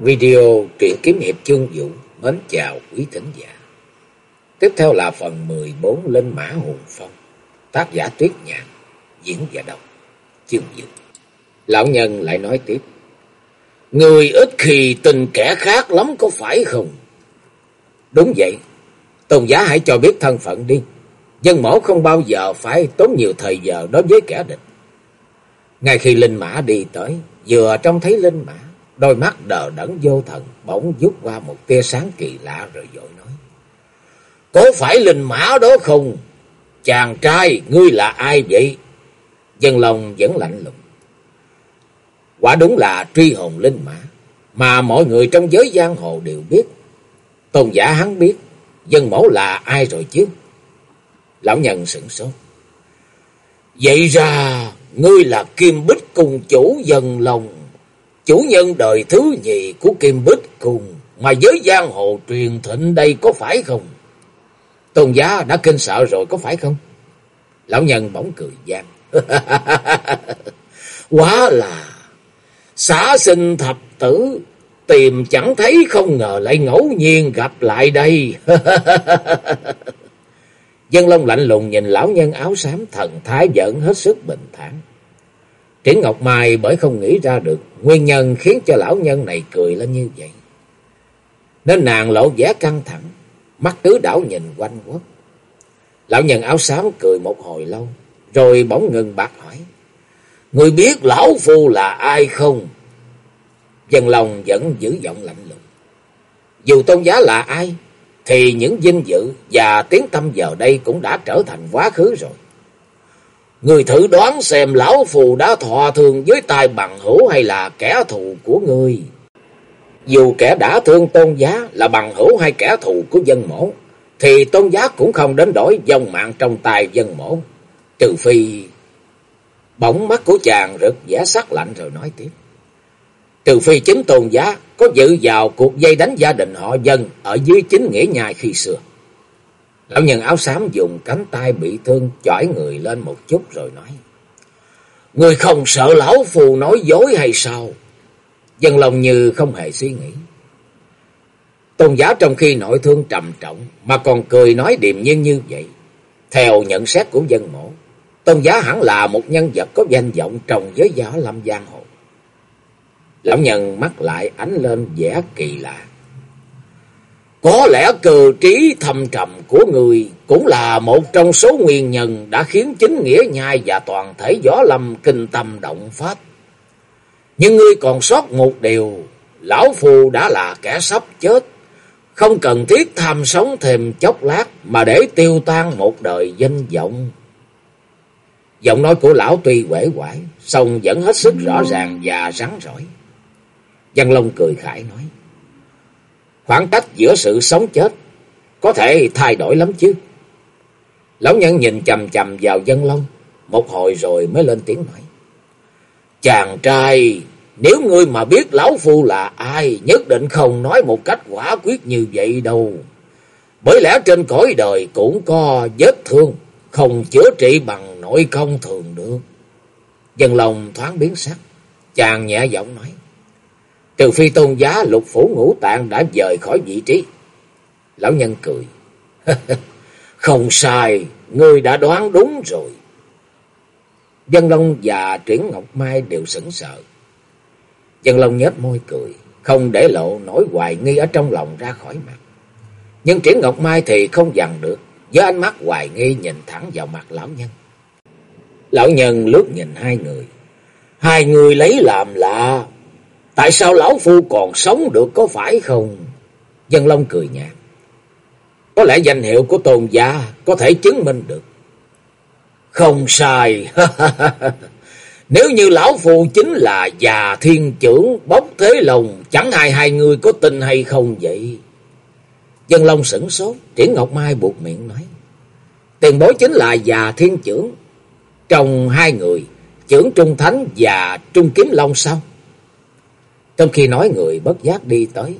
Video truyện kiếm hiệp chương dũng mến chào quý thính giả. Tiếp theo là phần 14 Linh Mã Hùng Phong. Tác giả Tuyết Nhạn, diễn giả đọc chương dũng Lão nhân lại nói tiếp. Người ít khi tình kẻ khác lắm có phải không? Đúng vậy. Tôn giả hãy cho biết thân phận đi. Dân mẫu không bao giờ phải tốn nhiều thời giờ đối với kẻ địch. Ngay khi Linh Mã đi tới, vừa trông thấy Linh Mã, đôi mắt đờ đẫn vô thần, bỗng rút qua một tia sáng kỳ lạ rồi dội nói. Có phải Linh Mã đó không? Chàng trai, ngươi là ai vậy? Dân lòng vẫn lạnh lùng. Quả đúng là truy hồn Linh Mã, mà mọi người trong giới giang hồ đều biết. Tôn giả hắn biết, dân mẫu là ai rồi chứ? Lão nhân sửng sốt. Vậy ra, ngươi là Kim Bích cùng chủ dân lòng, chủ nhân đời thứ nhì của Kim Bích cùng mà giới giang hồ truyền thịnh đây có phải không? Tôn giá đã kinh sợ rồi có phải không? Lão nhân bỗng cười gian. Quá là xã sinh thập tử, tìm chẳng thấy không ngờ lại ngẫu nhiên gặp lại đây. Dân Long lạnh lùng nhìn lão nhân áo xám thần thái giận hết sức bình thản. Triển Ngọc Mai bởi không nghĩ ra được nguyên nhân khiến cho lão nhân này cười lên như vậy. Nên nàng lộ vẻ căng thẳng, mắt tứ đảo nhìn quanh quất. Lão nhân áo xám cười một hồi lâu, rồi bỗng ngừng bạc hỏi. Người biết lão phu là ai không? Dân lòng vẫn giữ giọng lạnh lùng. Dù tôn giá là ai, thì những vinh dự và tiếng tâm giờ đây cũng đã trở thành quá khứ rồi. Người thử đoán xem lão phù đã thọ thương với tài bằng hữu hay là kẻ thù của người. Dù kẻ đã thương tôn giá là bằng hữu hay kẻ thù của dân mổ, thì tôn giá cũng không đến đổi dòng mạng trong tay dân mổ. Trừ phi... Bỗng mắt của chàng rực vẻ sắc lạnh rồi nói tiếp. Trừ phi chính tôn giá có dự vào cuộc dây đánh gia đình họ dân ở dưới chính nghĩa nhai khi xưa. Lão nhân áo xám dùng cánh tay bị thương chỏi người lên một chút rồi nói. Người không sợ lão phù nói dối hay sao? Dân lòng như không hề suy nghĩ. Tôn giả trong khi nội thương trầm trọng mà còn cười nói điềm nhiên như vậy. Theo nhận xét của dân mổ, tôn giá hẳn là một nhân vật có danh vọng trong giới gió lâm giang hồ. Lão nhân mắt lại ánh lên vẻ kỳ lạ. Có lẽ cờ trí thâm trầm của người cũng là một trong số nguyên nhân đã khiến chính nghĩa nhai và toàn thể gió lâm kinh tâm động phát. Nhưng ngươi còn sót một điều, lão phù đã là kẻ sắp chết, không cần thiết tham sống thêm chốc lát mà để tiêu tan một đời danh vọng. Giọng nói của lão tuy quể quải, song vẫn hết sức rõ ràng và rắn rỏi. Văn Long cười khải nói. Khoảng cách giữa sự sống chết có thể thay đổi lắm chứ. Lão nhân nhìn chầm chầm vào dân long, một hồi rồi mới lên tiếng nói. Chàng trai, nếu ngươi mà biết lão phu là ai, nhất định không nói một cách quả quyết như vậy đâu. Bởi lẽ trên cõi đời cũng có vết thương, không chữa trị bằng nội công thường được. Dân lòng thoáng biến sắc, chàng nhẹ giọng nói. Trừ phi tôn giá lục phủ ngũ tạng đã rời khỏi vị trí. Lão nhân cười. Không sai, ngươi đã đoán đúng rồi. Dân Long và Triển Ngọc Mai đều sững sờ. Dân Long nhếch môi cười, không để lộ nỗi hoài nghi ở trong lòng ra khỏi mặt. Nhưng Triển Ngọc Mai thì không dằn được, với ánh mắt hoài nghi nhìn thẳng vào mặt lão nhân. Lão nhân lướt nhìn hai người. Hai người lấy làm lạ, Tại sao lão phu còn sống được có phải không? Dân Long cười nhạt. Có lẽ danh hiệu của tôn gia có thể chứng minh được. Không sai. Nếu như lão phu chính là già thiên trưởng bốc thế lòng, chẳng ai hai người có tin hay không vậy? Dân Long sửng sốt, Triển Ngọc Mai buộc miệng nói. Tiền bối chính là già thiên trưởng. Trong hai người, trưởng Trung Thánh và Trung Kiếm Long sao? Trong khi nói người bất giác đi tới.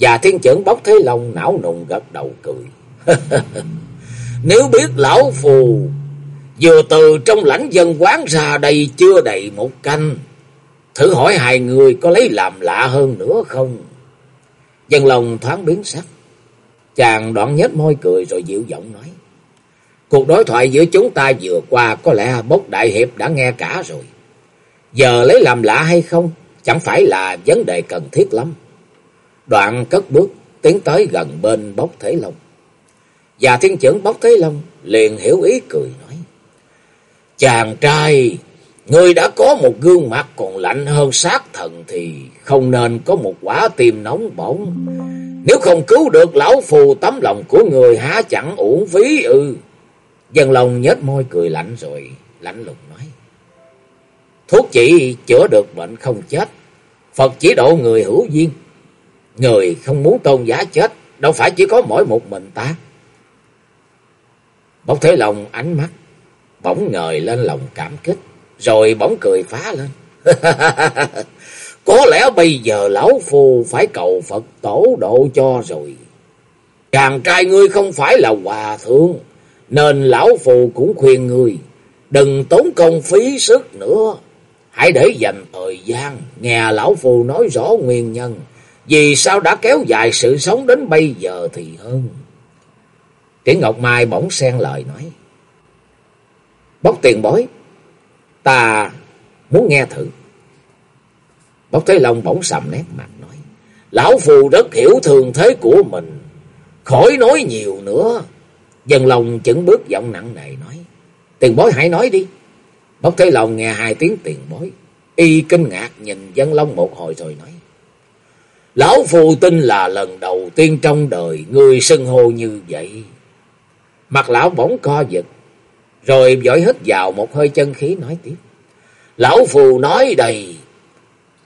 Và thiên trưởng bóc thế lòng não nùng gật đầu cười. Nếu biết lão phù vừa từ trong lãnh dân quán ra đây chưa đầy một canh. Thử hỏi hai người có lấy làm lạ hơn nữa không? Dân lòng thoáng biến sắc. Chàng đoạn nhếch môi cười rồi dịu giọng nói. Cuộc đối thoại giữa chúng ta vừa qua có lẽ bốc đại hiệp đã nghe cả rồi. Giờ lấy làm lạ hay không, chẳng phải là vấn đề cần thiết lắm. Đoạn cất bước, tiến tới gần bên bốc Thế Long. Và thiên trưởng bốc Thế Long liền hiểu ý cười nói. Chàng trai, người đã có một gương mặt còn lạnh hơn sát thần thì không nên có một quả tim nóng bỏng. Nếu không cứu được lão phù tấm lòng của người há chẳng uổng phí ư. Dân lòng nhếch môi cười lạnh rồi, lạnh lùng nói. Thuốc chỉ chữa được bệnh không chết, Phật chỉ độ người hữu duyên. Người không muốn tôn giá chết, đâu phải chỉ có mỗi một mình ta. Bốc Thế Long ánh mắt, bỗng ngời lên lòng cảm kích, rồi bỗng cười phá lên. Có lẽ bây giờ lão phu phải cầu Phật tổ độ cho rồi. Chàng trai ngươi không phải là hòa thượng, nên lão phù cũng khuyên ngươi, đừng tốn công phí sức nữa. Hãy để dành thời gian, nghe lão phù nói rõ nguyên nhân, vì sao đã kéo dài sự sống đến bây giờ thì hơn. Tiếng Ngọc Mai bỗng xen lời nói. Bốc tiền bối, ta muốn nghe thử. Bốc Thế Long bỗng sầm nét mặt nói. Lão Phù rất hiểu thường thế của mình. Khỏi nói nhiều nữa. Dân lòng chững bước giọng nặng nề nói. Tiền bối hãy nói đi. Bốc Thế Long nghe hai tiếng tiền bối. Y kinh ngạc nhìn dân long một hồi rồi nói. Lão Phù tin là lần đầu tiên trong đời người xưng hô như vậy. Mặt lão bỗng co giật. Rồi giỏi hít vào một hơi chân khí nói tiếp. Lão Phù nói đầy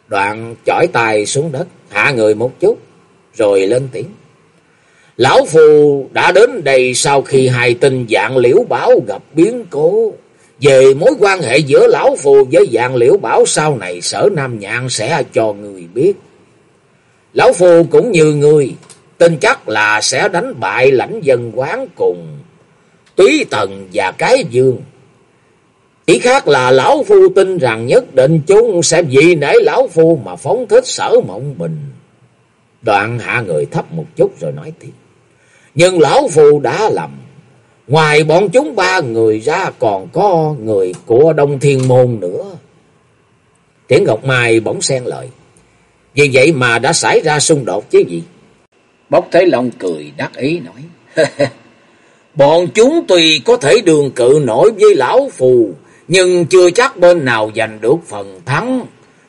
Đoạn chỏi tay xuống đất, hạ người một chút, rồi lên tiếng. Lão Phù đã đến đây sau khi hai tinh dạng liễu bảo gặp biến cố. Về mối quan hệ giữa Lão Phù với dạng liễu bảo sau này sở Nam Nhạn sẽ cho người biết. Lão Phù cũng như người, tin chắc là sẽ đánh bại lãnh dân quán cùng túy tần và cái dương. Chỉ khác là lão phu tin rằng nhất định chúng sẽ vì nể lão phu mà phóng thích sở mộng bình. Đoạn hạ người thấp một chút rồi nói tiếp. Nhưng lão phu đã lầm. Ngoài bọn chúng ba người ra còn có người của Đông Thiên Môn nữa. Tiễn Ngọc Mai bỗng xen lời. Vì vậy mà đã xảy ra xung đột chứ gì? Bốc Thế Long cười đắc ý nói. Bọn chúng tuy có thể đường cự nổi với lão phù, nhưng chưa chắc bên nào giành được phần thắng.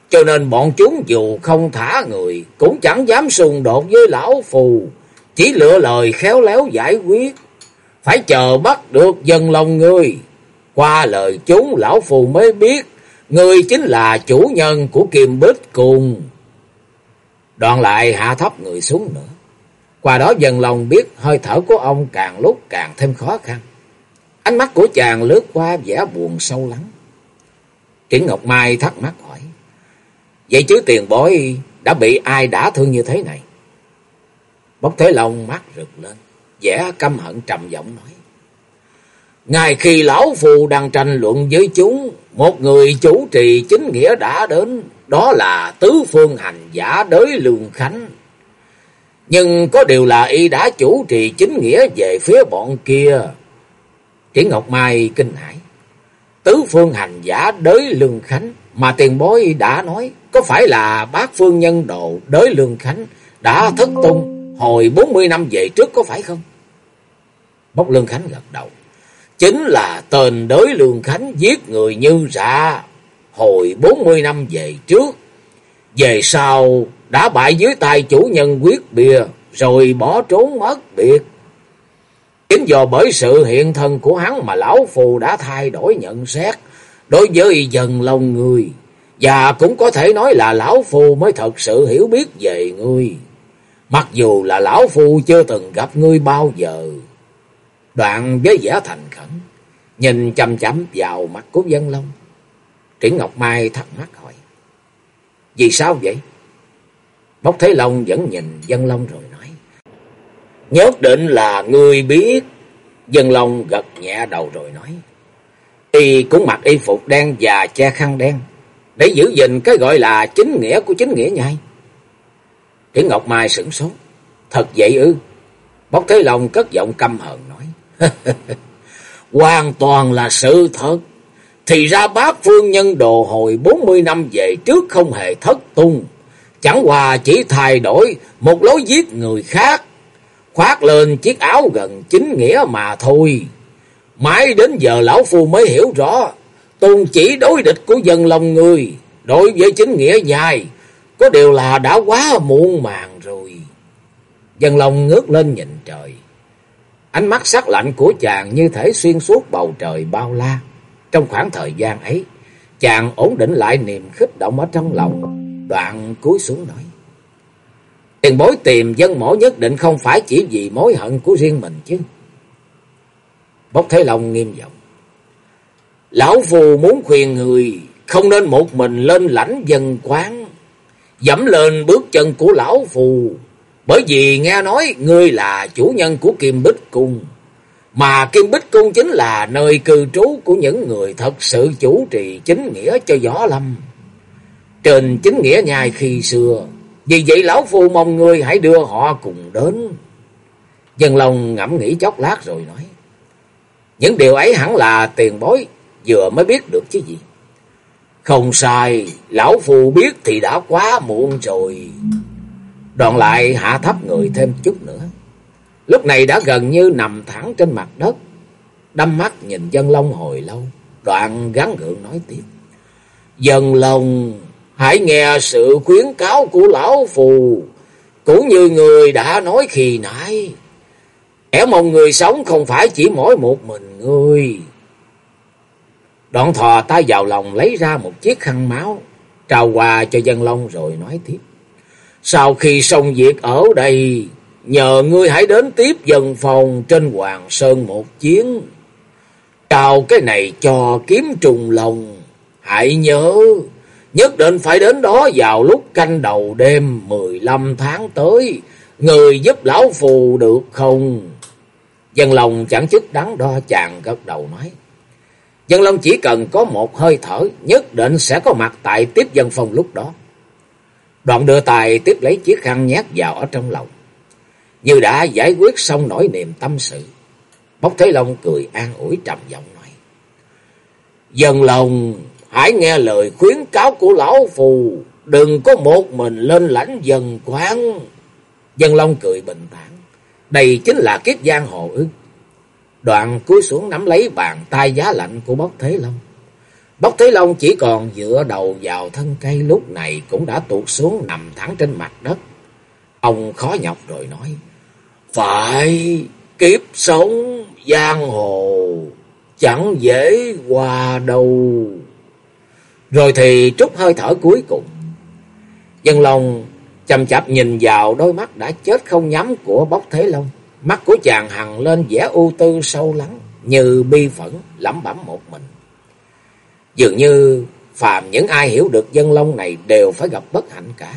Cho nên bọn chúng dù không thả người, cũng chẳng dám xung đột với lão phù, chỉ lựa lời khéo léo giải quyết. Phải chờ bắt được dân lòng người. Qua lời chúng lão phù mới biết, người chính là chủ nhân của Kim Bích cùng. Đoạn lại hạ thấp người xuống nữa. Qua đó dần lòng biết hơi thở của ông càng lúc càng thêm khó khăn. Ánh mắt của chàng lướt qua vẻ buồn sâu lắng. Triển Ngọc Mai thắc mắc hỏi. Vậy chứ tiền bối đã bị ai đả thương như thế này? Bốc Thế Long mắt rực lên vẻ căm hận trầm giọng nói. Ngày khi lão phù đang tranh luận với chúng, một người chủ trì chính nghĩa đã đến, đó là tứ phương hành giả đới lương khánh. Nhưng có điều là y đã chủ trì chính nghĩa về phía bọn kia, Triển Ngọc Mai kinh hãi. Tứ phương hành giả đới lương khánh mà tiền bối đã nói có phải là bác phương nhân độ đới lương khánh đã thất tung hồi 40 năm về trước có phải không? Bốc lương khánh gật đầu. Chính là tên đới lương khánh giết người như dạ hồi 40 năm về trước. Về sau đã bại dưới tay chủ nhân quyết bìa, rồi bỏ trốn mất biệt. Chính do bởi sự hiện thân của hắn mà lão phù đã thay đổi nhận xét đối với dần lòng người. Và cũng có thể nói là lão phù mới thật sự hiểu biết về ngươi. Mặc dù là lão phu chưa từng gặp ngươi bao giờ. Đoạn với vẻ thành khẩn, nhìn chăm chăm vào mặt của dân long. Triển Ngọc Mai thắc mắc hỏi. Vì sao vậy? Bốc Thế Long vẫn nhìn dân long rồi nói. Nhất định là ngươi biết. Dân Long gật nhẹ đầu rồi nói. Y cũng mặc y phục đen và che khăn đen. để giữ gìn cái gọi là chính nghĩa của chính nghĩa nhai. Triển Ngọc Mai sửng sốt. Thật vậy ư? Bốc Thế Long cất giọng căm hờn nói. Hoàn toàn là sự thật. Thì ra bác phương nhân đồ hồi 40 năm về trước không hề thất tung. Chẳng qua chỉ thay đổi một lối giết người khác. Khoác lên chiếc áo gần chính nghĩa mà thôi. Mãi đến giờ lão phu mới hiểu rõ. Tôn chỉ đối địch của dân lòng người. Đối với chính nghĩa dài. Có điều là đã quá muộn màng rồi. Dân lòng ngước lên nhìn trời. Ánh mắt sắc lạnh của chàng như thể xuyên suốt bầu trời bao la. Trong khoảng thời gian ấy, chàng ổn định lại niềm khích động ở trong lòng, đoạn cúi xuống nói. Tiền bối tìm dân mổ nhất định không phải chỉ vì mối hận của riêng mình chứ. Bốc Thế Long nghiêm giọng. Lão Phù muốn khuyên người không nên một mình lên lãnh dân quán, dẫm lên bước chân của Lão Phù, bởi vì nghe nói ngươi là chủ nhân của Kim Bích Cung. Mà Kim Bích Cung chính là nơi cư trú của những người thật sự chủ trì chính nghĩa cho Võ Lâm. Trên chính nghĩa nhai khi xưa, vì vậy Lão Phu mong ngươi hãy đưa họ cùng đến. Dân lòng ngẫm nghĩ chốc lát rồi nói. Những điều ấy hẳn là tiền bối, vừa mới biết được chứ gì. Không sai, Lão phù biết thì đã quá muộn rồi. Đoạn lại hạ thấp người thêm chút nữa. Lúc này đã gần như nằm thẳng trên mặt đất. Đâm mắt nhìn dân long hồi lâu. Đoạn gắn gượng nói tiếp. Dân long, hãy nghe sự khuyến cáo của lão phù. Cũng như người đã nói khi nãy. Kẻ mong người sống không phải chỉ mỗi một mình người. Đoạn thò tay vào lòng lấy ra một chiếc khăn máu. Trao qua cho dân long rồi nói tiếp. Sau khi xong việc ở đây, nhờ ngươi hãy đến tiếp dân phòng trên Hoàng Sơn một chuyến. Trao cái này cho kiếm trùng lòng. Hãy nhớ, nhất định phải đến đó vào lúc canh đầu đêm 15 tháng tới. Người giúp lão phù được không? Dân lòng chẳng chức đắn đo chàng gật đầu nói. Dân Long chỉ cần có một hơi thở, nhất định sẽ có mặt tại tiếp dân phong lúc đó. Đoạn đưa tài tiếp lấy chiếc khăn nhát vào ở trong lòng. Như đã giải quyết xong nỗi niềm tâm sự. Bốc Thế Long cười an ủi trầm giọng nói. Dân lòng, hãy nghe lời khuyến cáo của lão phù. Đừng có một mình lên lãnh dân quán. Dân Long cười bình thản. Đây chính là kiếp giang hồ ước Đoạn cúi xuống nắm lấy bàn tay giá lạnh của Bốc Thế Long. Bốc Thế Long chỉ còn dựa đầu vào thân cây lúc này cũng đã tuột xuống nằm thẳng trên mặt đất. Ông khó nhọc rồi nói. Phải kiếp sống giang hồ, chẳng dễ qua đâu. Rồi thì trút hơi thở cuối cùng. Dân lòng chầm chạp nhìn vào đôi mắt đã chết không nhắm của Bốc Thế Long. Mắt của chàng hằng lên vẻ ưu tư sâu lắng như bi phẫn lẩm bẩm một mình. Dường như phàm những ai hiểu được dân long này đều phải gặp bất hạnh cả.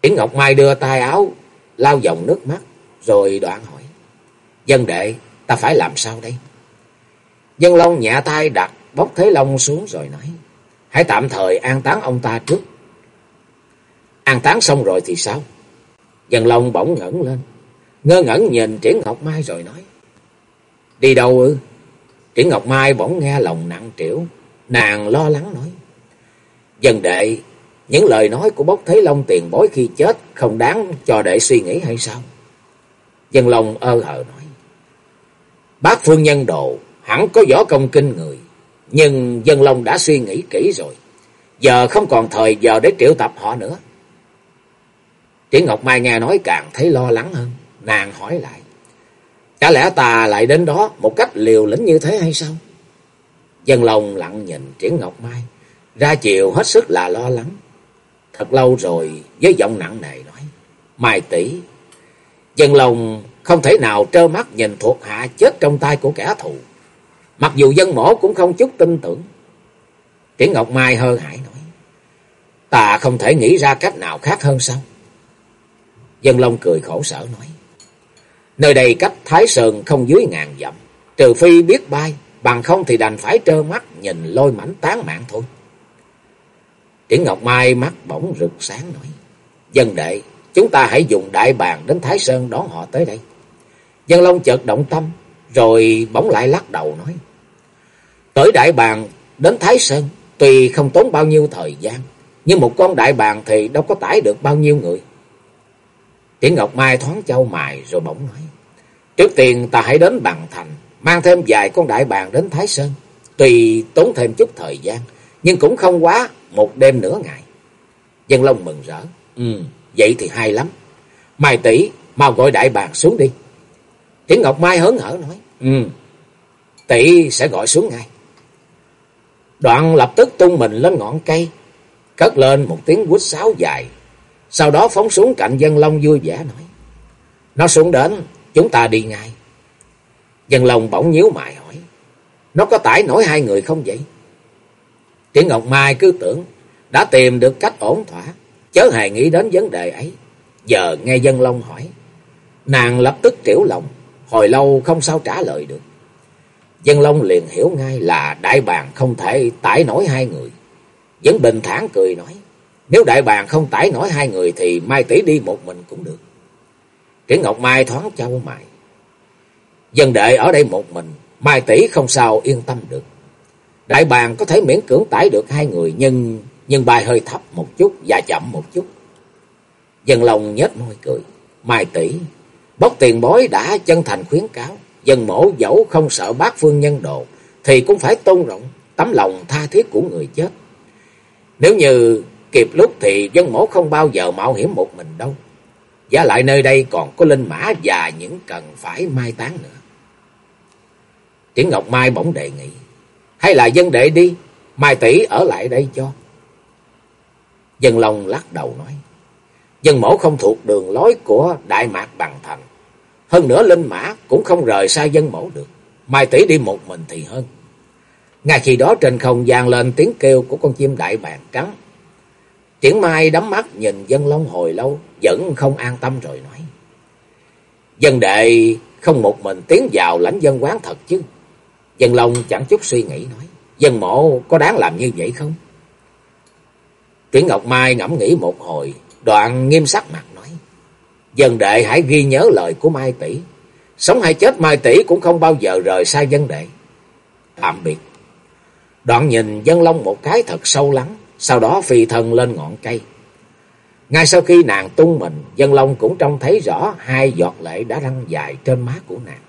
Yến Ngọc Mai đưa tay áo, lau dòng nước mắt, rồi đoạn hỏi. Dân đệ, ta phải làm sao đây? Dân Long nhẹ tay đặt bốc Thế Long xuống rồi nói. Hãy tạm thời an táng ông ta trước. An táng xong rồi thì sao? Dân Long bỗng ngẩn lên. Ngơ ngẩn nhìn Triển Ngọc Mai rồi nói. Đi đâu ư? Triển Ngọc Mai bỗng nghe lòng nặng trĩu. Nàng lo lắng nói. Dân đệ, những lời nói của bốc Thế Long tiền bối khi chết không đáng cho đệ suy nghĩ hay sao? Dân Long ơ hờ nói. Bác Phương Nhân Đồ hẳn có võ công kinh người. Nhưng Dân Long đã suy nghĩ kỹ rồi. Giờ không còn thời giờ để triệu tập họ nữa. Triển Ngọc Mai nghe nói càng thấy lo lắng hơn. Nàng hỏi lại. Chả lẽ ta lại đến đó một cách liều lĩnh như thế hay sao? Dân lòng lặng nhìn Triển Ngọc Mai. Ra chiều hết sức là lo lắng. Thật lâu rồi với giọng nặng nề nói. Mai tỷ, Dân lòng không thể nào trơ mắt nhìn thuộc hạ chết trong tay của kẻ thù. Mặc dù dân mổ cũng không chút tin tưởng. Triển Ngọc Mai hơ hải nói. Ta không thể nghĩ ra cách nào khác hơn sao? Dân Long cười khổ sở nói. Nơi đây cách Thái Sơn không dưới ngàn dặm. Trừ phi biết bay, bằng không thì đành phải trơ mắt nhìn lôi mảnh tán mạng thôi. Triển Ngọc Mai mắt bỗng rực sáng nói. Dân đệ, chúng ta hãy dùng đại bàn đến Thái Sơn đón họ tới đây. Dân Long chợt động tâm, rồi bỗng lại lắc đầu nói. Tới đại bàn đến Thái Sơn, tuy không tốn bao nhiêu thời gian, nhưng một con đại bàn thì đâu có tải được bao nhiêu người. Triển Ngọc Mai thoáng châu mài rồi bỗng nói. Trước tiên ta hãy đến bằng thành, mang thêm vài con đại bàng đến Thái Sơn. Tuy tốn thêm chút thời gian, nhưng cũng không quá một đêm nửa ngày. Dân Long mừng rỡ. Ừ, vậy thì hay lắm. Mai tỷ mau gọi đại bàng xuống đi. Triển Ngọc Mai hớn hở nói. Ừ, tỷ sẽ gọi xuống ngay. Đoạn lập tức tung mình lên ngọn cây, cất lên một tiếng quýt sáo dài. Sau đó phóng xuống cạnh dân long vui vẻ nói. Nó xuống đến, chúng ta đi ngay. Dân long bỗng nhíu mày hỏi. Nó có tải nổi hai người không vậy? Triển Ngọc Mai cứ tưởng đã tìm được cách ổn thỏa, chớ hề nghĩ đến vấn đề ấy. Giờ nghe dân long hỏi, nàng lập tức triểu lòng, hồi lâu không sao trả lời được. Dân Long liền hiểu ngay là đại bàng không thể tải nổi hai người. Vẫn bình thản cười nói. Nếu đại bàng không tải nổi hai người thì Mai tỷ đi một mình cũng được. Triển Ngọc Mai thoáng trao mày. Dân đệ ở đây một mình, Mai tỷ không sao yên tâm được. Đại bàng có thể miễn cưỡng tải được hai người nhưng nhưng bài hơi thấp một chút và chậm một chút. Dân lòng nhếch môi cười. Mai tỷ, bốc tiền bối đã chân thành khuyến cáo. Dân mổ dẫu không sợ bác phương nhân độ thì cũng phải tôn rộng tấm lòng tha thiết của người chết. Nếu như kịp lúc thì dân mổ không bao giờ mạo hiểm một mình đâu. Giá lại nơi đây còn có linh mã và những cần phải mai táng nữa. Triển Ngọc Mai bỗng đề nghị. Hay là dân đệ đi, Mai tỷ ở lại đây cho. Dân Long lắc đầu nói. Dân mổ không thuộc đường lối của Đại Mạc Bằng Thành. Hơn nữa linh mã cũng không rời xa dân mẫu được. Mai tỷ đi một mình thì hơn. Ngay khi đó trên không gian lên tiếng kêu của con chim đại bàng trắng. Triển Mai đắm mắt nhìn dân long hồi lâu, vẫn không an tâm rồi nói. Dân đệ không một mình tiến vào lãnh dân quán thật chứ. Dân long chẳng chút suy nghĩ nói. Dân mộ có đáng làm như vậy không? Triển Ngọc Mai ngẫm nghĩ một hồi, đoạn nghiêm sắc mặt nói: Dân đệ hãy ghi nhớ lời của Mai Tỷ. Sống hay chết Mai Tỷ cũng không bao giờ rời xa dân đệ. Tạm biệt. Đoạn nhìn dân long một cái thật sâu lắng. Sau đó phi thân lên ngọn cây. Ngay sau khi nàng tung mình, dân long cũng trông thấy rõ hai giọt lệ đã răng dài trên má của nàng.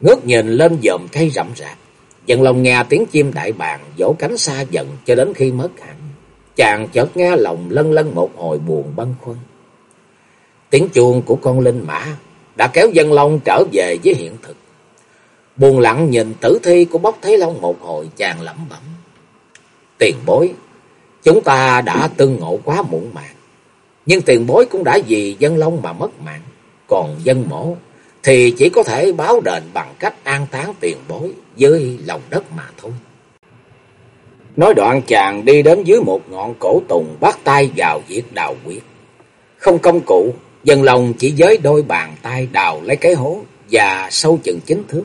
Ngước nhìn lên dòm cây rậm rạp. Dân long nghe tiếng chim đại bàng vỗ cánh xa dần cho đến khi mất hẳn. Chàng chợt nghe lòng lân lân một hồi buồn băn khoăn. Tiếng chuông của con linh mã đã kéo dân long trở về với hiện thực. Buồn lặng nhìn tử thi của bốc Thế Long một hồi chàng lẩm bẩm. Tiền bối, chúng ta đã tương ngộ quá muộn màng. Nhưng tiền bối cũng đã vì dân long mà mất mạng. Còn dân mổ thì chỉ có thể báo đền bằng cách an táng tiền bối dưới lòng đất mà thôi. Nói đoạn chàng đi đến dưới một ngọn cổ tùng bắt tay vào việc đào quyết Không công cụ, Dân lòng chỉ với đôi bàn tay đào lấy cái hố và sâu chừng chính thước.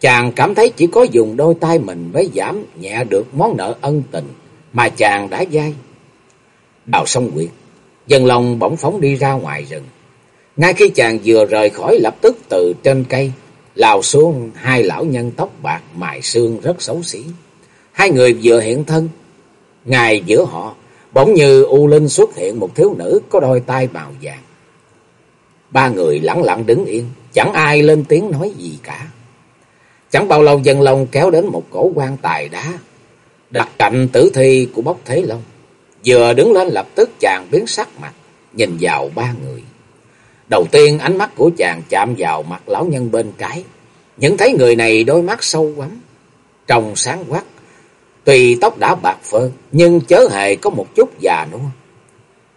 Chàng cảm thấy chỉ có dùng đôi tay mình mới giảm nhẹ được món nợ ân tình mà chàng đã dai. Đào xong quyệt, dân lòng bỗng phóng đi ra ngoài rừng. Ngay khi chàng vừa rời khỏi lập tức từ trên cây, lào xuống hai lão nhân tóc bạc mài xương rất xấu xí. Hai người vừa hiện thân, ngài giữa họ, bỗng như U Linh xuất hiện một thiếu nữ có đôi tay bào vàng. Ba người lặng lặng đứng yên, chẳng ai lên tiếng nói gì cả. Chẳng bao lâu dân long kéo đến một cổ quan tài đá, đặt cạnh tử thi của bốc Thế Long. Vừa đứng lên lập tức chàng biến sắc mặt, nhìn vào ba người. Đầu tiên ánh mắt của chàng chạm vào mặt lão nhân bên trái, nhận thấy người này đôi mắt sâu quắm, trông sáng quắc. Tuy tóc đã bạc phơ, nhưng chớ hề có một chút già nua.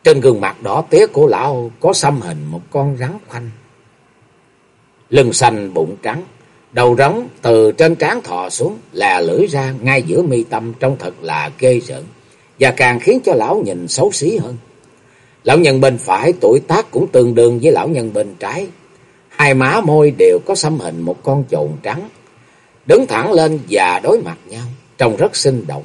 Trên gương mặt đỏ tía của lão có xăm hình một con rắn khoanh. Lưng xanh bụng trắng, đầu rắn từ trên trán thò xuống, là lưỡi ra ngay giữa mi tâm trông thật là ghê rợn, và càng khiến cho lão nhìn xấu xí hơn. Lão nhân bên phải tuổi tác cũng tương đương với lão nhân bên trái. Hai má môi đều có xăm hình một con trồn trắng, đứng thẳng lên và đối mặt nhau, trông rất sinh động.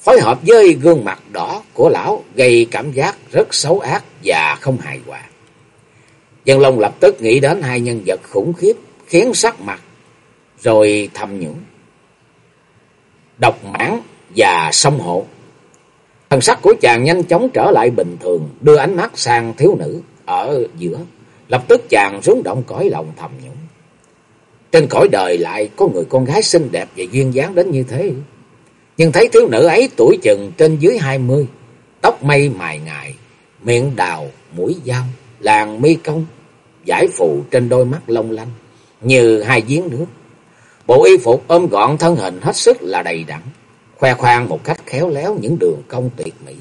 phối hợp với gương mặt đỏ của lão gây cảm giác rất xấu ác và không hài hòa. Dân Long lập tức nghĩ đến hai nhân vật khủng khiếp khiến sắc mặt rồi thầm nhủ. Độc mãn và sông hộ. Thần sắc của chàng nhanh chóng trở lại bình thường, đưa ánh mắt sang thiếu nữ ở giữa. Lập tức chàng rúng động cõi lòng thầm nhủ. Trên cõi đời lại có người con gái xinh đẹp và duyên dáng đến như thế. Nhưng thấy thiếu nữ ấy tuổi chừng trên dưới hai mươi, tóc mây mài ngài, miệng đào, mũi dao, làng mi công, giải phù trên đôi mắt long lanh, như hai giếng nước. Bộ y phục ôm gọn thân hình hết sức là đầy đặn, khoe khoang một cách khéo léo những đường cong tuyệt mỹ.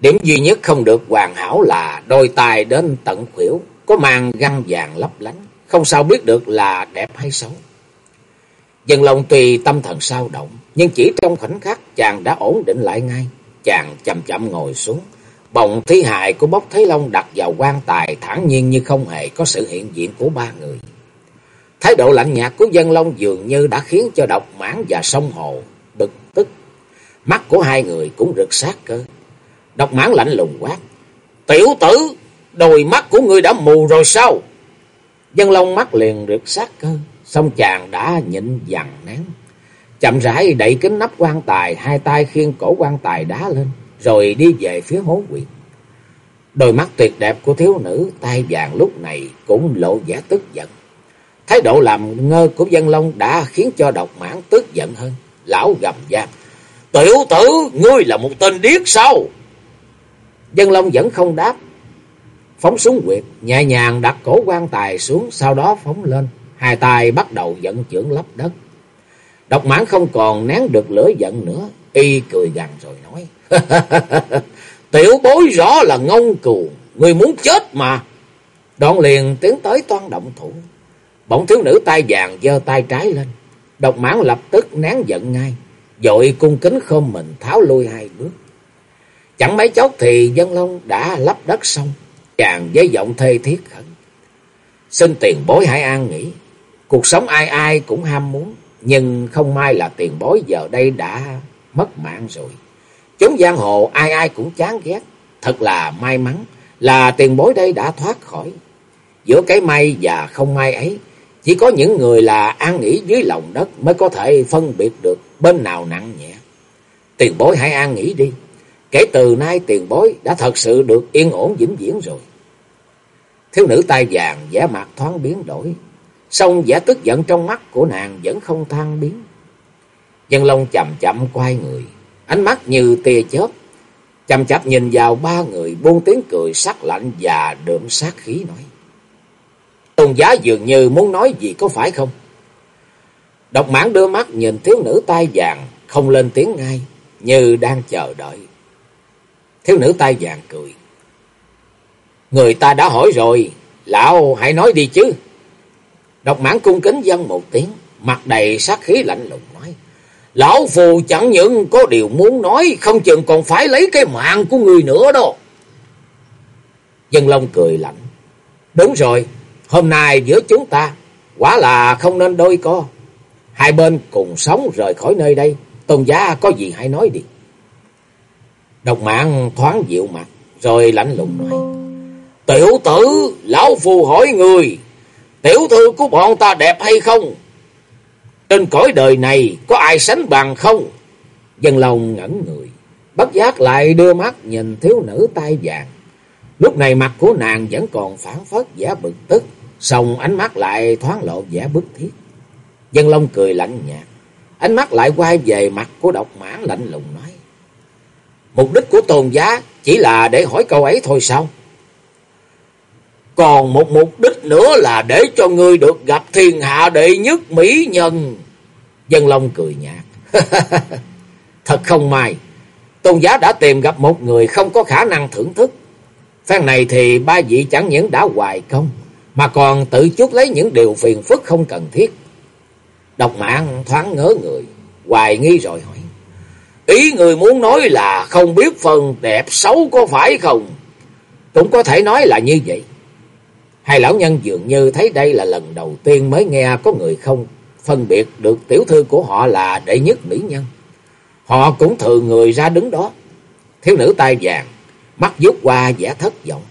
Điểm duy nhất không được hoàn hảo là đôi tay đến tận khuỷu, có mang găng vàng lấp lánh, không sao biết được là đẹp hay xấu. Dân lòng tùy tâm thần sao động, nhưng chỉ trong khoảnh khắc chàng đã ổn định lại ngay. Chàng chậm chậm ngồi xuống, bồng thí hại của bốc Thế Long đặt vào quan tài thản nhiên như không hề có sự hiện diện của ba người. Thái độ lạnh nhạt của dân long dường như đã khiến cho độc mãn và sông hồ bực tức. Mắt của hai người cũng rực sát cơ. Độc mãn lạnh lùng quát. Tiểu tử, đôi mắt của ngươi đã mù rồi sao? Dân long mắt liền rực sát cơ. Xong chàng đã nhịn dằn nén. Chậm rãi đẩy kính nắp quan tài, hai tay khiêng cổ quan tài đá lên, rồi đi về phía hố quyệt. Đôi mắt tuyệt đẹp của thiếu nữ tay vàng lúc này cũng lộ vẻ tức giận. Thái độ làm ngơ của dân long đã khiến cho độc mãn tức giận hơn. Lão gầm giam. Tiểu tử, ngươi là một tên điếc sao? Dân long vẫn không đáp. Phóng súng quyệt, nhẹ nhàng đặt cổ quan tài xuống, sau đó phóng lên. Hai tay bắt đầu dẫn chưởng lấp đất. Độc mãn không còn nén được lửa giận nữa. Y cười gằn rồi nói. Tiểu bối rõ là ngông cuồng. Người muốn chết mà. Đoạn liền tiến tới toan động thủ. Bỗng thiếu nữ tay vàng giơ tay trái lên. Độc mãn lập tức nén giận ngay. Dội cung kính không mình tháo lui hai bước. Chẳng mấy chốc thì dân long đã lấp đất xong. Chàng với giọng thê thiết khẩn. Xin tiền bối hãy an nghỉ. Cuộc sống ai ai cũng ham muốn. Nhưng không may là tiền bối giờ đây đã mất mạng rồi. Chúng giang hồ ai ai cũng chán ghét. Thật là may mắn là tiền bối đây đã thoát khỏi. Giữa cái may và không may ấy, chỉ có những người là an nghỉ dưới lòng đất mới có thể phân biệt được bên nào nặng nhẹ. Tiền bối hãy an nghỉ đi. Kể từ nay tiền bối đã thật sự được yên ổn vĩnh viễn rồi. Thiếu nữ tai vàng vẻ mặt thoáng biến đổi. Xong vẻ tức giận trong mắt của nàng vẫn không than biến. Dân Long chậm chậm quay người. Ánh mắt như tia chớp. Chậm chậm nhìn vào ba người buông tiếng cười sắc lạnh và đượm sát khí nói. Tôn giá dường như muốn nói gì có phải không? Độc mãn đưa mắt nhìn thiếu nữ tay vàng, không lên tiếng ngay, như đang chờ đợi. Thiếu nữ tay vàng cười. Người ta đã hỏi rồi, lão hãy nói đi chứ. Độc mãn cung kính dân một tiếng, mặt đầy sát khí lạnh lùng nói. Lão phù chẳng những có điều muốn nói, không chừng còn phải lấy cái mạng của người nữa đâu. Dân Long cười lạnh. Đúng rồi, Hôm nay giữa chúng ta quả là không nên đôi co. Hai bên cùng sống rời khỏi nơi đây. Tôn giá có gì hãy nói đi. Độc mạng thoáng dịu mặt rồi lạnh lùng nói. Tiểu tử, lão phù hỏi người. Tiểu thư của bọn ta đẹp hay không? Trên cõi đời này có ai sánh bằng không? Dân lòng ngẩn người. Bất giác lại đưa mắt nhìn thiếu nữ tay vàng. Lúc này mặt của nàng vẫn còn phản phất vẻ bực tức. Xong ánh mắt lại thoáng lộ vẻ bức thiết. Dân Long cười lạnh nhạt. Ánh mắt lại quay về mặt của độc mãn lạnh lùng nói. Mục đích của tôn giá chỉ là để hỏi câu ấy thôi sao? Còn một mục đích nữa là để cho ngươi được gặp thiên hạ đệ nhất mỹ nhân. Dân Long cười nhạt. Thật không may. Tôn giá đã tìm gặp một người không có khả năng thưởng thức. phan này thì ba vị chẳng những đã hoài công mà còn tự chuốc lấy những điều phiền phức không cần thiết. Độc mạng thoáng ngớ người, hoài nghi rồi hỏi. Ý người muốn nói là không biết phần đẹp xấu có phải không? Cũng có thể nói là như vậy. Hai lão nhân dường như thấy đây là lần đầu tiên mới nghe có người không phân biệt được tiểu thư của họ là đệ nhất mỹ nhân. Họ cũng thừa người ra đứng đó. Thiếu nữ tai vàng, mắt dút qua vẻ thất vọng.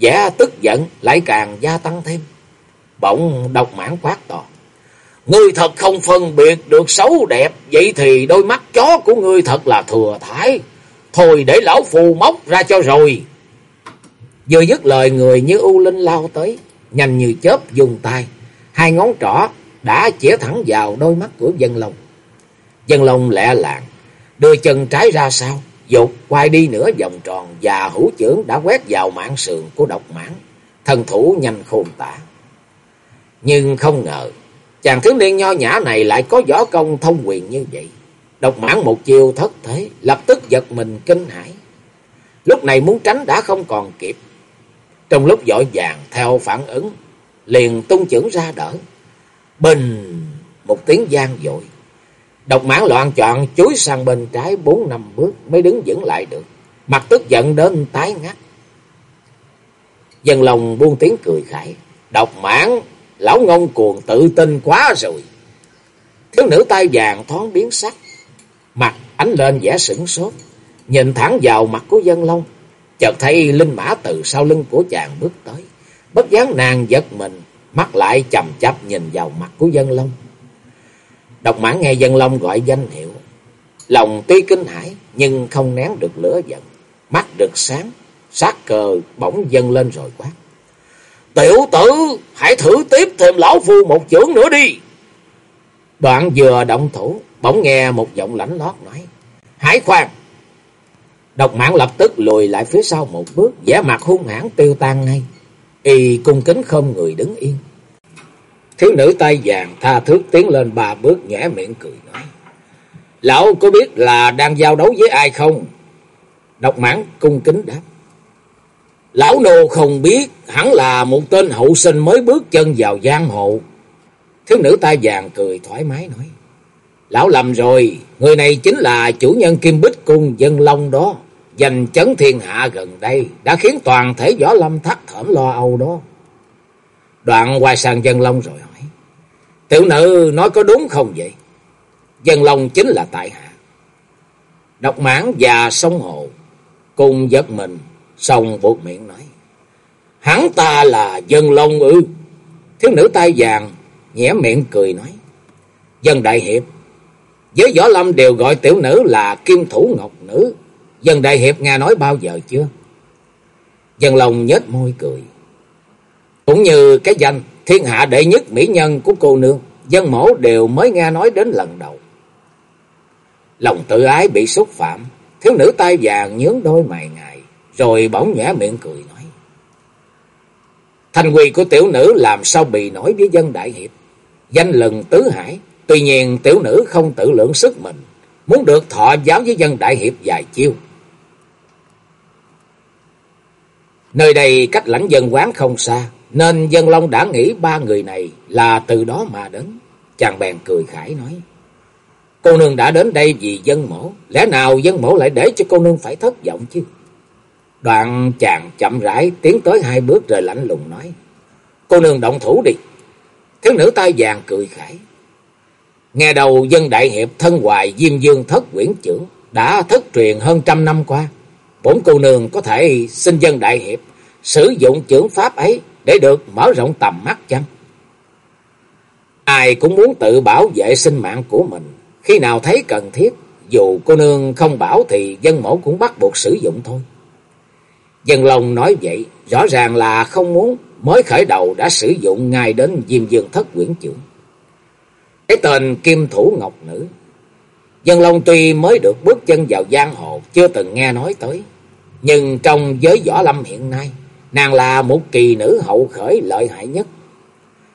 Vẻ tức giận lại càng gia tăng thêm. Bỗng độc mãn quát to. Ngươi thật không phân biệt được xấu đẹp, vậy thì đôi mắt chó của ngươi thật là thừa thái. Thôi để lão phù móc ra cho rồi. Vừa dứt lời người như U Linh lao tới, nhanh như chớp dùng tay. Hai ngón trỏ đã chĩa thẳng vào đôi mắt của dân long. Dân long lẹ làng, đưa chân trái ra sau, dục quay đi nửa vòng tròn và hữu trưởng đã quét vào mạng sườn của độc mãn. Thần thủ nhanh khôn tả. Nhưng không ngờ, chàng thiếu niên nho nhã này lại có võ công thông quyền như vậy. Độc mãn một chiều thất thế, lập tức giật mình kinh hãi. Lúc này muốn tránh đã không còn kịp. Trong lúc dội vàng theo phản ứng, liền tung chưởng ra đỡ. Bình một tiếng gian dội. Độc mãn loạn chọn chuối sang bên trái bốn năm bước mới đứng vững lại được. Mặt tức giận đến tái ngắt. Dân lòng buông tiếng cười khải. Độc mãn, lão ngông cuồng tự tin quá rồi. Thiếu nữ tay vàng thoáng biến sắc. Mặt ánh lên vẻ sửng sốt. Nhìn thẳng vào mặt của dân long. Chợt thấy linh mã từ sau lưng của chàng bước tới. Bất gián nàng giật mình. Mắt lại chầm chập nhìn vào mặt của dân long. Độc mãn nghe dân long gọi danh hiệu. Lòng tuy kinh hãi nhưng không nén được lửa giận. Mắt được sáng, sát cờ bỗng dâng lên rồi quát. Tiểu tử, hãy thử tiếp thêm lão phu một chưởng nữa đi. Đoạn vừa động thủ, bỗng nghe một giọng lãnh lót nói. Hãy khoan. Độc mãn lập tức lùi lại phía sau một bước, vẻ mặt hung hãn tiêu tan ngay. Y cung kính không người đứng yên. Thiếu nữ tay vàng tha thước tiến lên ba bước nhẽ miệng cười nói. Lão có biết là đang giao đấu với ai không? Độc mãn cung kính đáp. Lão nô không biết, hẳn là một tên hậu sinh mới bước chân vào giang hồ. Thiếu nữ tay vàng cười thoải mái nói. Lão lầm rồi, người này chính là chủ nhân Kim Bích Cung Dân Long đó. Giành chấn thiên hạ gần đây, đã khiến toàn thể võ lâm thắt thởm lo âu đó. Đoạn quay sang Dân Long rồi hỏi. Tiểu nữ nói có đúng không vậy? Dân Long chính là tại hạ. Độc mãn và sông hồ cùng giật mình, xong buộc miệng nói. Hắn ta là Dân Long ư. Thiếu nữ tay vàng nhẽ miệng cười nói. Dân Đại Hiệp, với võ lâm đều gọi tiểu nữ là Kim Thủ Ngọc Nữ. Dân Đại Hiệp nghe nói bao giờ chưa? Dân Long nhếch môi cười. Cũng như cái danh thiên hạ đệ nhất mỹ nhân của cô nương, dân mổ đều mới nghe nói đến lần đầu. Lòng tự ái bị xúc phạm, thiếu nữ tai vàng nhướng đôi mày ngài, rồi bỗng nhã miệng cười nói. Thành quỳ của tiểu nữ làm sao bị nổi với dân đại hiệp, danh lần tứ hải, tuy nhiên tiểu nữ không tự lượng sức mình, muốn được thọ giáo với dân đại hiệp dài chiêu. Nơi đây cách lãnh dân quán không xa, nên dân long đã nghĩ ba người này là từ đó mà đến. Chàng bèn cười khải nói. Cô nương đã đến đây vì dân mổ. Lẽ nào dân mổ lại để cho cô nương phải thất vọng chứ? Đoạn chàng chậm rãi tiến tới hai bước rồi lạnh lùng nói. Cô nương động thủ đi. Thiếu nữ tay vàng cười khải. Nghe đầu dân đại hiệp thân hoài diêm dương thất quyển trưởng đã thất truyền hơn trăm năm qua. Bốn cô nương có thể xin dân đại hiệp sử dụng trưởng pháp ấy để được mở rộng tầm mắt chăng? Ai cũng muốn tự bảo vệ sinh mạng của mình, khi nào thấy cần thiết, dù cô nương không bảo thì dân mẫu cũng bắt buộc sử dụng thôi. Dân lòng nói vậy, rõ ràng là không muốn mới khởi đầu đã sử dụng ngay đến Diêm Dương Thất Quyển Trưởng. Cái tên Kim Thủ Ngọc Nữ, Dân Long tuy mới được bước chân vào giang hồ, chưa từng nghe nói tới, nhưng trong giới võ lâm hiện nay, Nàng là một kỳ nữ hậu khởi lợi hại nhất.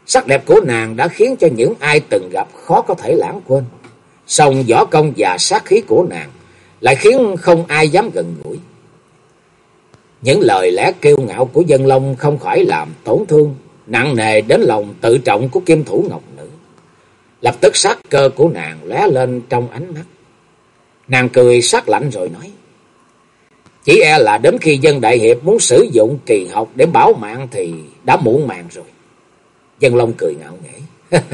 Sắc đẹp của nàng đã khiến cho những ai từng gặp khó có thể lãng quên. Song võ công và sát khí của nàng lại khiến không ai dám gần gũi. Những lời lẽ kiêu ngạo của dân long không khỏi làm tổn thương, nặng nề đến lòng tự trọng của kim thủ ngọc nữ. Lập tức sát cơ của nàng lóe lên trong ánh mắt. Nàng cười sắc lạnh rồi nói. Chỉ e là đến khi dân đại hiệp muốn sử dụng kỳ học để bảo mạng thì đã muộn màng rồi. Dân Long cười ngạo nghễ.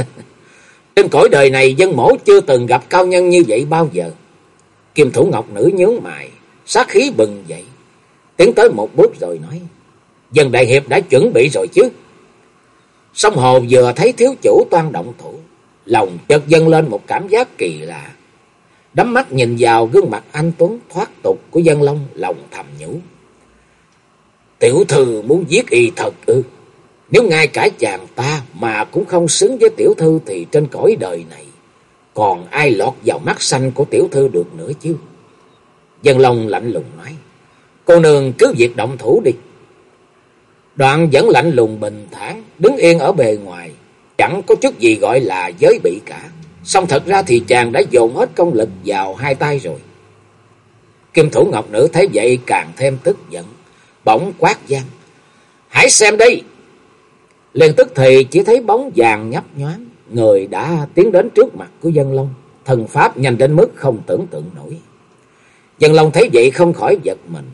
Trên cõi đời này dân mổ chưa từng gặp cao nhân như vậy bao giờ. Kim thủ ngọc nữ nhướng mày, sát khí bừng dậy. Tiến tới một bước rồi nói. Dân đại hiệp đã chuẩn bị rồi chứ. Sông hồ vừa thấy thiếu chủ toan động thủ. Lòng chợt dâng lên một cảm giác kỳ lạ. Đắm mắt nhìn vào gương mặt anh Tuấn thoát tục của dân long, lòng thầm nhủ. Tiểu thư muốn giết y thật ư. Nếu ngay cả chàng ta mà cũng không xứng với tiểu thư thì trên cõi đời này, còn ai lọt vào mắt xanh của tiểu thư được nữa chứ. Dân Long lạnh lùng nói. Cô nương cứ việc động thủ đi. Đoạn vẫn lạnh lùng bình thản, đứng yên ở bề ngoài. Chẳng có chút gì gọi là giới bị cả. Xong thật ra thì chàng đã dồn hết công lực vào hai tay rồi. Kim thủ ngọc nữ thấy vậy càng thêm tức giận. Bỗng quát gian. Hãy xem đi Liền tức thì chỉ thấy bóng vàng nhấp nhoáng. Người đã tiến đến trước mặt của dân long. Thần pháp nhanh đến mức không tưởng tượng nổi. Dân long thấy vậy không khỏi giật mình.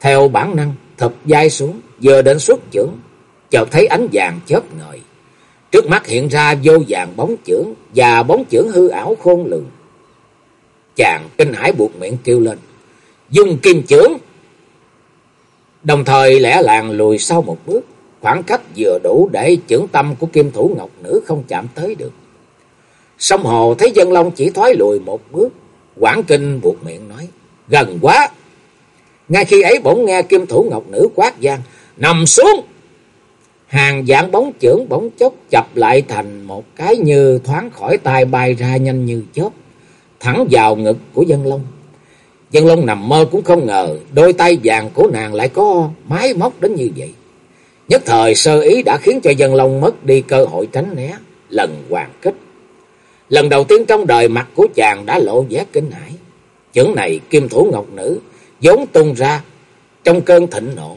Theo bản năng, thập vai xuống. Vừa đến xuất trưởng. Chợt thấy ánh vàng chớp ngời. Trước mắt hiện ra vô vàng bóng chưởng và bóng chưởng hư ảo khôn lường. Chàng kinh hãi buộc miệng kêu lên. Dùng kim chưởng. Đồng thời lẽ làng lùi sau một bước. Khoảng cách vừa đủ để chưởng tâm của kim thủ ngọc nữ không chạm tới được. Sông hồ thấy dân long chỉ thoái lùi một bước. Quảng kinh buộc miệng nói. Gần quá. Ngay khi ấy bỗng nghe kim thủ ngọc nữ quát gian. Nằm xuống. Hàng dạng bóng chưởng bóng chốc chập lại thành một cái như thoáng khỏi tay bay ra nhanh như chớp. Thẳng vào ngực của dân long. Dân long nằm mơ cũng không ngờ đôi tay vàng của nàng lại có máy móc đến như vậy. Nhất thời sơ ý đã khiến cho dân long mất đi cơ hội tránh né. Lần hoàn kích. Lần đầu tiên trong đời mặt của chàng đã lộ vẻ kinh hãi. Chưởng này kim thủ ngọc nữ vốn tung ra trong cơn thịnh nộ.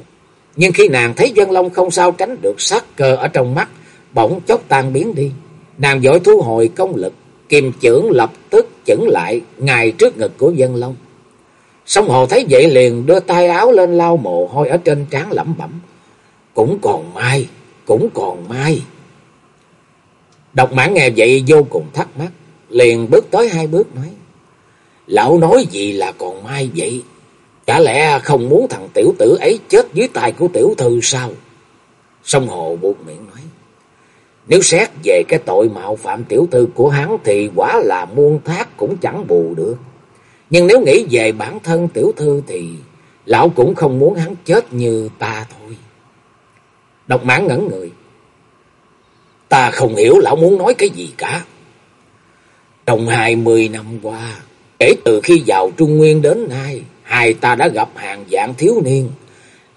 Nhưng khi nàng thấy dân long không sao tránh được sát cơ ở trong mắt, bỗng chốc tan biến đi. Nàng vội thu hồi công lực, kim chưởng lập tức chững lại ngay trước ngực của dân long. Sông hồ thấy vậy liền đưa tay áo lên lau mồ hôi ở trên trán lẩm bẩm. Cũng còn mai, cũng còn mai. Độc mãn nghe vậy vô cùng thắc mắc, liền bước tới hai bước nói. Lão nói gì là còn mai vậy? Chả lẽ không muốn thằng tiểu tử ấy chết dưới tay của tiểu thư sao? Sông hồ buộc miệng nói. Nếu xét về cái tội mạo phạm tiểu thư của hắn thì quả là muôn thác cũng chẳng bù được. Nhưng nếu nghĩ về bản thân tiểu thư thì lão cũng không muốn hắn chết như ta thôi. Độc mãn ngẩn người. Ta không hiểu lão muốn nói cái gì cả. Trong hai mươi năm qua, kể từ khi vào Trung Nguyên đến nay, hai ta đã gặp hàng dạng thiếu niên.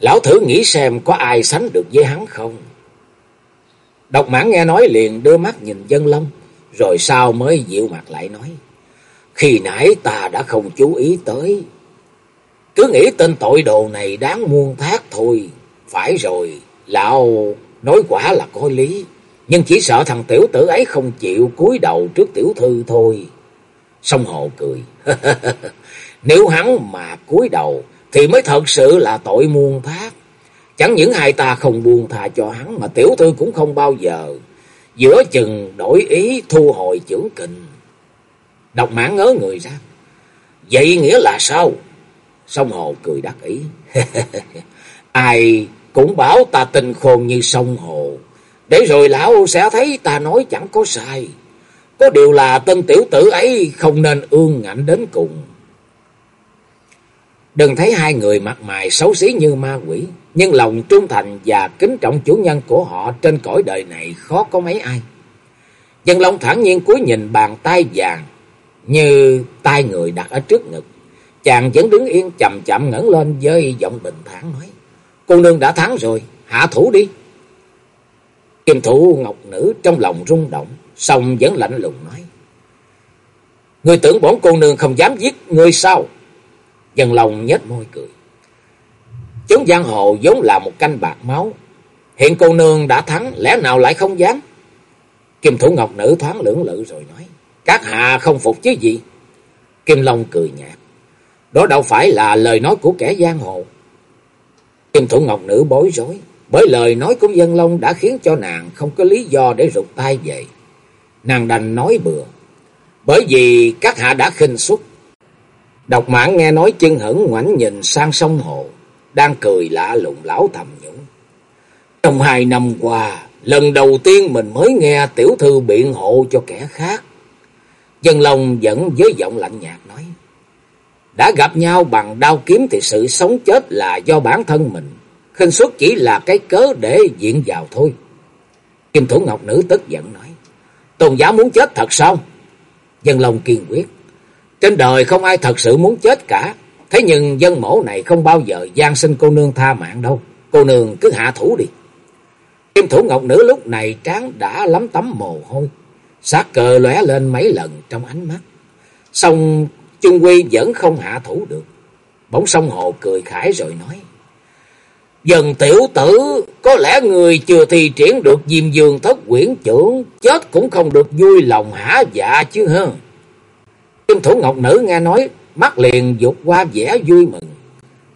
Lão thử nghĩ xem có ai sánh được với hắn không? Độc mãn nghe nói liền đưa mắt nhìn dân long, rồi sau mới dịu mặt lại nói. Khi nãy ta đã không chú ý tới. Cứ nghĩ tên tội đồ này đáng muôn thác thôi. Phải rồi, lão nói quả là có lý. Nhưng chỉ sợ thằng tiểu tử ấy không chịu cúi đầu trước tiểu thư thôi. Sông hồ cười. Nếu hắn mà cúi đầu, thì mới thật sự là tội muôn thác. Chẳng những hai ta không buông tha cho hắn, mà tiểu thư cũng không bao giờ. Giữa chừng đổi ý thu hồi chưởng kình. Độc mãn ngớ người ra. Vậy nghĩa là sao? Sông hồ cười đắc ý. Ai cũng bảo ta tình khôn như sông hồ. Để rồi lão sẽ thấy ta nói chẳng có sai. Có điều là tên tiểu tử ấy không nên ương ngạnh đến cùng. Đừng thấy hai người mặt mày xấu xí như ma quỷ, nhưng lòng trung thành và kính trọng chủ nhân của họ trên cõi đời này khó có mấy ai. Dân Long thản nhiên cúi nhìn bàn tay vàng như tay người đặt ở trước ngực. Chàng vẫn đứng yên chậm chậm ngẩng lên với giọng bình thản nói. Cô nương đã thắng rồi, hạ thủ đi. Kim thủ ngọc nữ trong lòng rung động, xong vẫn lạnh lùng nói. Người tưởng bổn cô nương không dám giết người sao? Dân lòng nhếch môi cười. Chốn giang hồ vốn là một canh bạc máu. Hiện cô nương đã thắng, lẽ nào lại không dám? Kim thủ ngọc nữ thoáng lưỡng lự rồi nói. Các hạ không phục chứ gì? Kim Long cười nhạt. Đó đâu phải là lời nói của kẻ giang hồ. Kim thủ ngọc nữ bối rối. Bởi lời nói của dân long đã khiến cho nàng không có lý do để rụt tay về. Nàng đành nói bừa. Bởi vì các hạ đã khinh suất Độc mãn nghe nói chân hững ngoảnh nhìn sang sông hồ, đang cười lạ lùng lão thầm nhủ. Trong hai năm qua, lần đầu tiên mình mới nghe tiểu thư biện hộ cho kẻ khác. Dân lòng vẫn với giọng lạnh nhạt nói. Đã gặp nhau bằng đao kiếm thì sự sống chết là do bản thân mình. khinh suất chỉ là cái cớ để diện vào thôi. Kim Thủ Ngọc Nữ tức giận nói. Tôn giả muốn chết thật sao? Dân lòng kiên quyết. Trên đời không ai thật sự muốn chết cả. Thế nhưng dân mổ này không bao giờ gian sinh cô nương tha mạng đâu. Cô nương cứ hạ thủ đi. Kim Thủ Ngọc Nữ lúc này trán đã lắm tấm mồ hôi. Sát cờ lóe lên mấy lần trong ánh mắt. Xong chung quy vẫn không hạ thủ được. Bỗng sông hồ cười khải rồi nói. Dần tiểu tử, có lẽ người chưa thi triển được diêm dương thất quyển trưởng, chết cũng không được vui lòng hả dạ chứ hơn. Kim thủ ngọc nữ nghe nói, mắt liền dục qua vẻ vui mừng.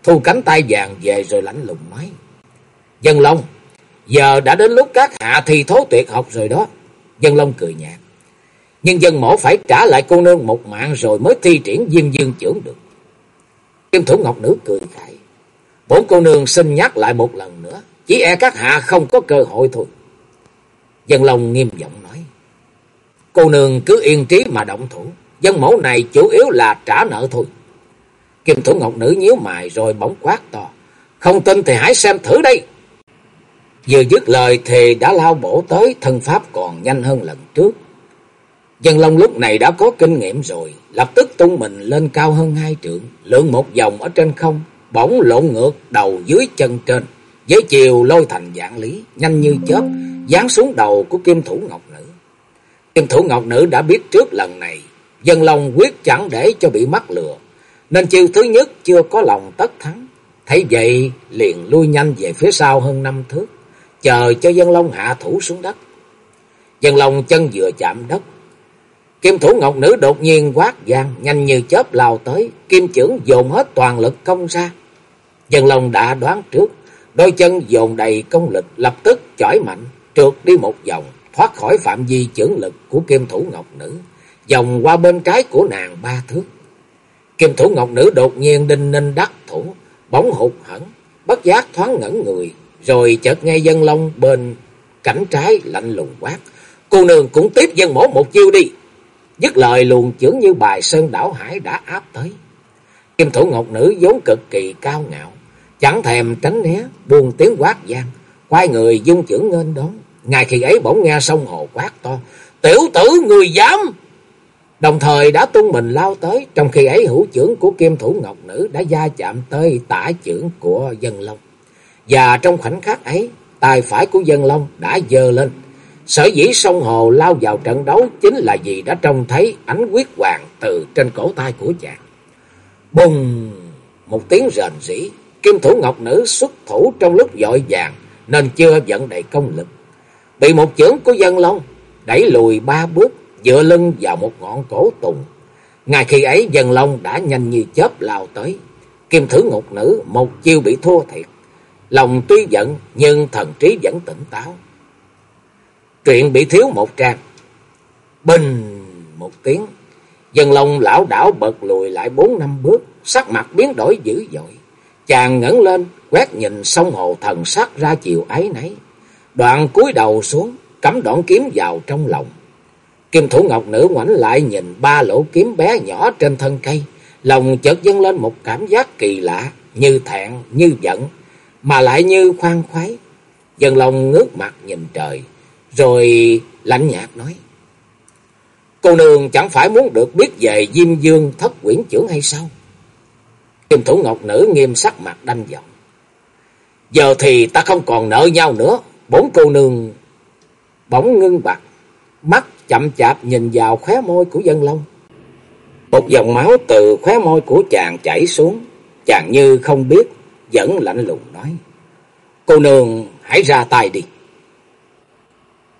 Thu cánh tay vàng về rồi lãnh lùng nói. Dân Long, giờ đã đến lúc các hạ thi thố tuyệt học rồi đó. Dân Long cười nhạt. Nhưng dân mổ phải trả lại cô nương một mạng rồi mới thi triển diêm dương trưởng được. Kim thủ ngọc nữ cười khải. Bốn cô nương xin nhắc lại một lần nữa. Chỉ e các hạ không có cơ hội thôi. Dân Long nghiêm giọng nói. Cô nương cứ yên trí mà động thủ. Dân mẫu này chủ yếu là trả nợ thôi. Kim Thủ Ngọc Nữ nhíu mày rồi bỗng quát to. Không tin thì hãy xem thử đây. Vừa dứt lời thì đã lao bổ tới thân pháp còn nhanh hơn lần trước. Dân Long lúc này đã có kinh nghiệm rồi. Lập tức tung mình lên cao hơn hai trượng. Lượng một vòng ở trên không bỗng lộn ngược đầu dưới chân trên, với chiều lôi thành dạng lý, nhanh như chớp, giáng xuống đầu của kim thủ ngọc nữ. Kim thủ ngọc nữ đã biết trước lần này, dân lòng quyết chẳng để cho bị mắc lừa, nên chiêu thứ nhất chưa có lòng tất thắng. Thấy vậy liền lui nhanh về phía sau hơn năm thước, chờ cho dân long hạ thủ xuống đất. Dân long chân vừa chạm đất, Kim thủ ngọc nữ đột nhiên quát vang nhanh như chớp lao tới, kim chưởng dồn hết toàn lực công ra. Dân Long đã đoán trước, đôi chân dồn đầy công lực lập tức chỏi mạnh, trượt đi một vòng, thoát khỏi phạm vi chưởng lực của kim thủ ngọc nữ, vòng qua bên trái của nàng ba thước. Kim thủ ngọc nữ đột nhiên đinh ninh đắc thủ, bóng hụt hẳn, bất giác thoáng ngẩn người, rồi chợt nghe dân long bên cảnh trái lạnh lùng quát. Cô nương cũng tiếp dân mổ một chiêu đi. Dứt lời luồn chưởng như bài sơn đảo hải đã áp tới. Kim thủ ngọc nữ vốn cực kỳ cao ngạo, chẳng thèm tránh né, buông tiếng quát gian, quay người dung chưởng nghênh đón. Ngay khi ấy bỗng nghe sông hồ quát to, tiểu tử người dám! Đồng thời đã tung mình lao tới, trong khi ấy hữu trưởng của kim thủ ngọc nữ đã gia chạm tới tả trưởng của dân long. Và trong khoảnh khắc ấy, tay phải của dân long đã dơ lên. Sở dĩ sông hồ lao vào trận đấu chính là vì đã trông thấy ánh quyết hoàng từ trên cổ tay của chàng. Bùng! Một tiếng rền rỉ, kim thủ ngọc nữ xuất thủ trong lúc dội vàng nên chưa vận đầy công lực. Bị một chưởng của dân long đẩy lùi ba bước, dựa lưng vào một ngọn cổ tùng. Ngay khi ấy dân long đã nhanh như chớp lao tới. Kim thử ngục nữ một chiêu bị thua thiệt. Lòng tuy giận nhưng thần trí vẫn tỉnh táo. Chuyện bị thiếu một trang. Bình một tiếng Dân long lão đảo bật lùi lại bốn năm bước, sắc mặt biến đổi dữ dội. Chàng ngẩng lên, quét nhìn sông hồ thần sắc ra chiều ấy nấy. Đoạn cúi đầu xuống, cắm đoạn kiếm vào trong lòng. Kim thủ ngọc nữ ngoảnh lại nhìn ba lỗ kiếm bé nhỏ trên thân cây. Lòng chợt dâng lên một cảm giác kỳ lạ, như thẹn, như giận, mà lại như khoan khoái. Dân lòng ngước mặt nhìn trời, rồi lạnh nhạt nói. Cô nương chẳng phải muốn được biết về Diêm Dương thất quyển trưởng hay sao? Kim thủ ngọc nữ nghiêm sắc mặt đanh giọng. Giờ thì ta không còn nợ nhau nữa. Bốn cô nương bỗng ngưng bặt. Mắt chậm chạp nhìn vào khóe môi của dân long. Một dòng máu từ khóe môi của chàng chảy xuống. Chàng như không biết, vẫn lạnh lùng nói. Cô nương hãy ra tay đi.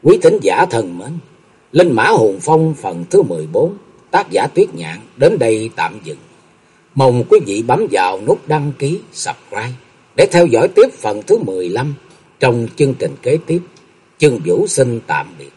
Quý tính giả thần mến. Linh Mã Hồn Phong phần thứ 14, tác giả Tuyết Nhạn đến đây tạm dừng. Mong quý vị bấm vào nút đăng ký, subscribe để theo dõi tiếp phần thứ 15 trong chương trình kế tiếp. Chương Vũ xin tạm biệt.